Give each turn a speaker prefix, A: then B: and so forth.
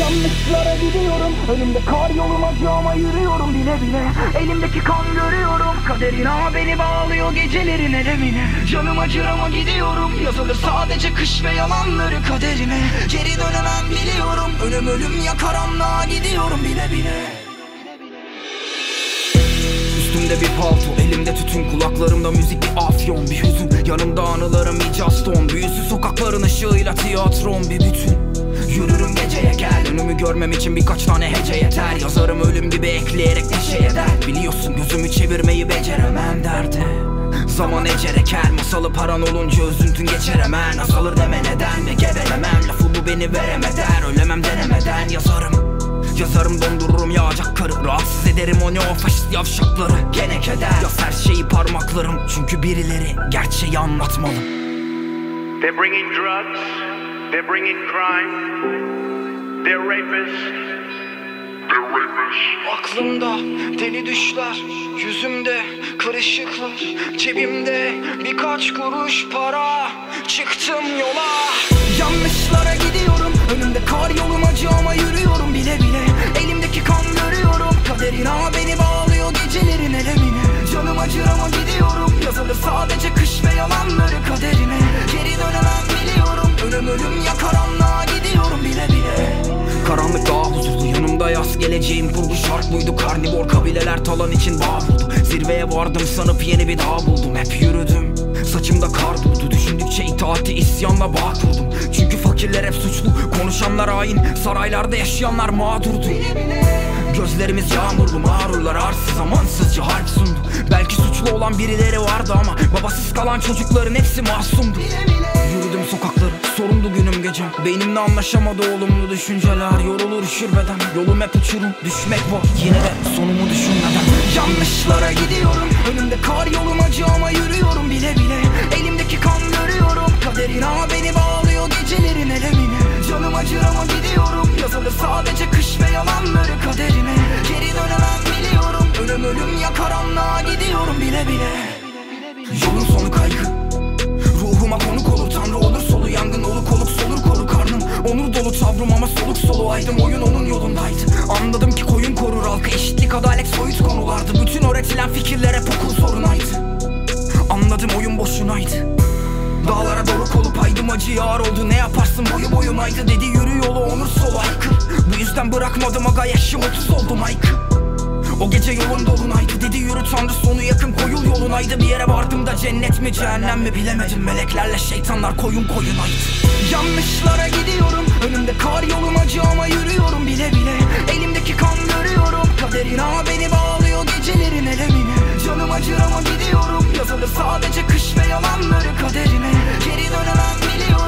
A: Yanlışlara gidiyorum Önümde kar yolum acı ama yürüyorum bile bile. Elimdeki kan görüyorum Kaderin ağa beni bağlıyor gecelerin elemine Canım acır ama gidiyorum Yazılı sadece kış ve yalanları kaderime Geri dönemem biliyorum Ölüm ölüm ya karanlığa gidiyorum bile bile. Üstümde bir palto, elimde tütün Kulaklarımda müzik bir afyon Bir hüzün, yanımda anılarım bir Büyüsü sokakların ışığıyla tiyatrom bir bütün gel Önümü görmem için birkaç tane hece yeter. Yazarım ölüm gibi ekleyerek neşe eder. Biliyorsun gözümü çevirmeyi beceremem derdi. Zaman ecere kel Masalı paran olunca üzüntün geçer hemen. Azalır deme neden ve gevelemem Lafı bu beni veremeden Ölemem denemeden yazarım. Yazarım dondururum yağacak karı. Rahatsız ederim o ne o faşist yavşakları. Gene keder Yaz her şeyi parmaklarım. Çünkü birileri gerçeği anlatmalı.
B: They're bringing drugs. They're bringing crime. They're rapists.
A: They're rapists. Aklımda deli düşler Yüzümde kırışıklar Cebimde birkaç kuruş para Çıktım yola Yanlışlara gidiyorum Önümde kar yolum acı ama yürüyorum bile bile Elimdeki kan görüyorum Kaderin ağa beni bağlıyor gecelerin elemine Canım acır ama gidiyorum Yazılı sadece kış Karanlık daha huzurlu yanımda yaz geleceğim kurgu şark buydu Karnivor kabileler talan için bağ buldu. Zirveye vardım sanıp yeni bir dağ buldum. Hep yürüdüm saçımda kar durdu. Düşündükçe itaati isyanla bağ kurdum. Çünkü fakirler hep suçlu konuşanlar hain. Saraylarda yaşayanlar mağdurdu. Gözlerimiz yağmurlu mağrurlar arsız amansızca harp sundu. Belki suçlu olan birileri vardı ama Babasız kalan çocukların hepsi masumdu. Yürüdüm sokakları sorundu günüm gecem Beynimle anlaşamadı olumlu düşünceler. Yorulur üşürbeden yolum hep uçurum. Düşmek var. Yine de sonumu düşünmeden. Yanlışlara gidiyorum. Önümde kar yolum acı ama yürüyorum bile bile. Elimdeki Tavrım ama soluk solu aydım Oyun onun yolundaydı. Anladım ki koyun korur halkı Eşitlik adalet soyut konulardı. Bütün öğretilen fikirler hep okul Anladım oyun boşunaydı. Dağlara doğru kolu paydım acı yağar oldu. Ne yaparsın boyu boyunaydı dedi yürü yolu onur solu aykır Bu yüzden bırakmadım aga yaşım 30 oldum aykır o gece yolun dolunaydı Dedi yürü tanrı sonu yakın koyul yolunaydı. Bir yere vardığımda cennet mi cehennem mi bilemedim. Meleklerle şeytanlar koyun koyunaydı. Yanlışlara gidiyorum Önümde kar yolum acı ama yürüyorum bile bile. Elimdeki kan görüyorum Kaderin ağa beni bağlıyor gecelerin elemine. Canım acır ama gidiyorum Yazılı sadece kış ve yalanları kaderime Geri dönemem biliyorum.